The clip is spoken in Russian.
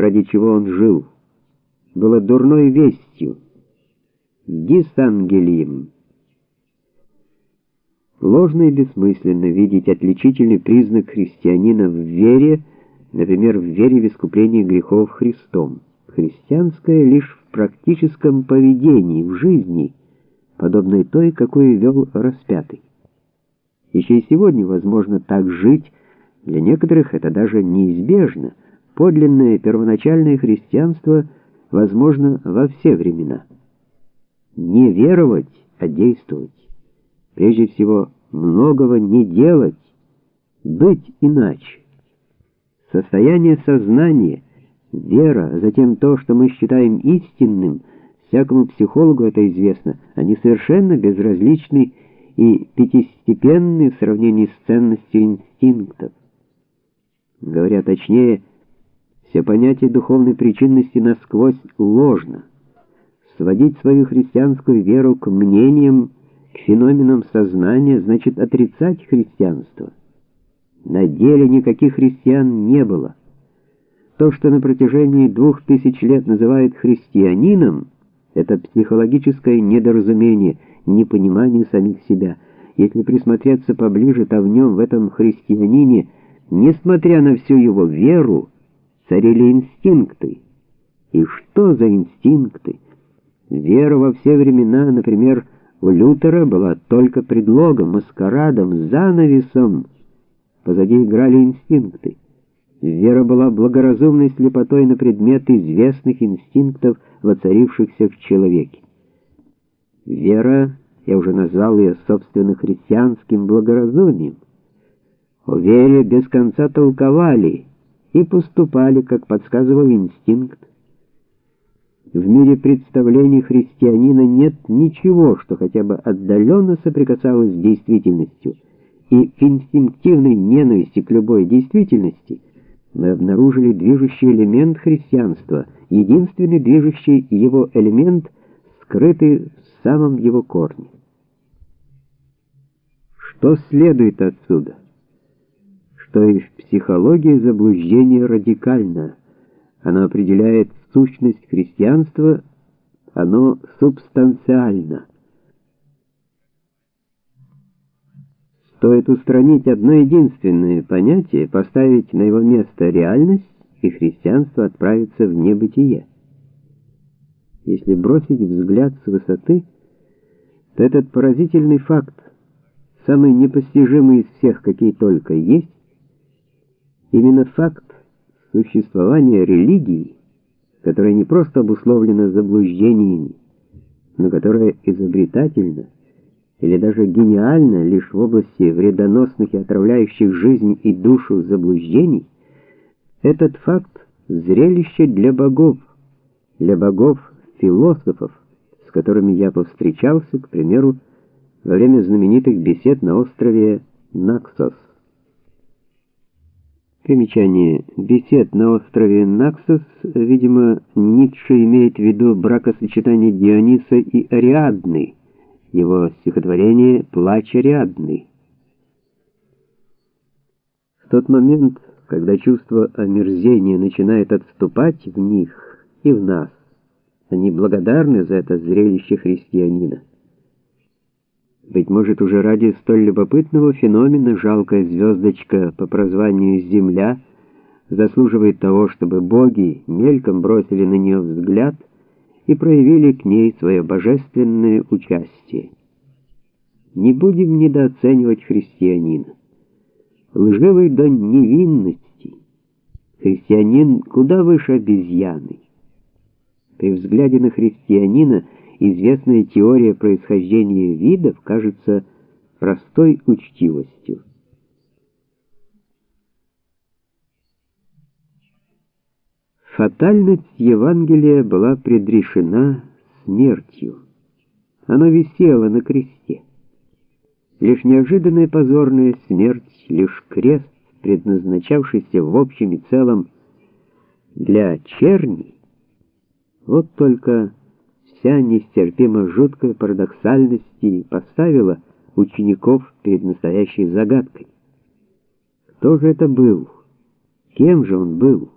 ради чего он жил, было дурной вестью, дисангелием. Ложно и бессмысленно видеть отличительный признак христианина в вере, например, в вере в искупление грехов Христом. Христианское лишь в практическом поведении, в жизни, подобной той, какую вел распятый. Еще и сегодня возможно так жить, для некоторых это даже неизбежно. Подлинное первоначальное христианство возможно во все времена. Не веровать, а действовать. Прежде всего, многого не делать, быть иначе. Состояние сознания, вера, а затем то, что мы считаем истинным, всякому психологу это известно, они совершенно безразличны и пятистепенны в сравнении с ценностью инстинктов. Говоря точнее, все понятия духовной причинности насквозь ложно. Сводить свою христианскую веру к мнениям, к феноменам сознания значит отрицать христианство. На деле никаких христиан не было. То, что на протяжении двух тысяч лет называют христианином, это психологическое недоразумение, непонимание самих себя. Если присмотреться поближе, то в нем, в этом христианине, несмотря на всю его веру, царили инстинкты. И что за инстинкты? Вера во все времена, например, у Лютера была только предлогом, маскарадом, занавесом. Позади играли инстинкты. Вера была благоразумной слепотой на предмет известных инстинктов, воцарившихся в человеке. Вера, я уже назвал ее собственно христианским благоразумием. О вере без конца толковали и поступали, как подсказывал инстинкт. В мире представлений христианина нет ничего, что хотя бы отдаленно соприкасалось с действительностью, и в инстинктивной ненависти к любой действительности мы обнаружили движущий элемент христианства, единственный движущий его элемент, скрытый в самом его корне. Что следует отсюда? Что и в психологии заблуждение радикально. Оно определяет сущность христианства, оно субстанциально. Стоит устранить одно единственное понятие, поставить на его место реальность, и христианство отправится в небытие. Если бросить взгляд с высоты, то этот поразительный факт, самый непостижимый из всех, какие только есть, именно факт существования религии, которая не просто обусловлена заблуждениями, но которая изобретательна или даже гениальна лишь в области вредоносных и отравляющих жизнь и душу заблуждений, этот факт зрелище для богов, для богов-философов, с которыми я повстречался, к примеру, во время знаменитых бесед на острове Наксос. Примечание. Бесед на острове Наксос, видимо, Ницше имеет в виду бракосочетание Диониса и Ариадны, его стихотворение «Плач Ариадны». В тот момент, когда чувство омерзения начинает отступать в них и в нас, они благодарны за это зрелище христианина. Быть может, уже ради столь любопытного феномена жалкая звездочка по прозванию Земля заслуживает того, чтобы боги мельком бросили на нее взгляд и проявили к ней свое божественное участие. Не будем недооценивать христианина. Лживый до невинности. Христианин куда выше обезьяны. При взгляде на христианина – известная теория происхождения видов кажется простой учтивостью. Фатальность Евангелия была предрешена смертью. Оно висело на кресте. Лишь неожиданная позорная смерть, лишь крест, предназначавшийся в общем и целом для черни, вот только вся нестерпимо жуткая парадоксальность и поставила учеников перед настоящей загадкой. Кто же это был? Кем же он был?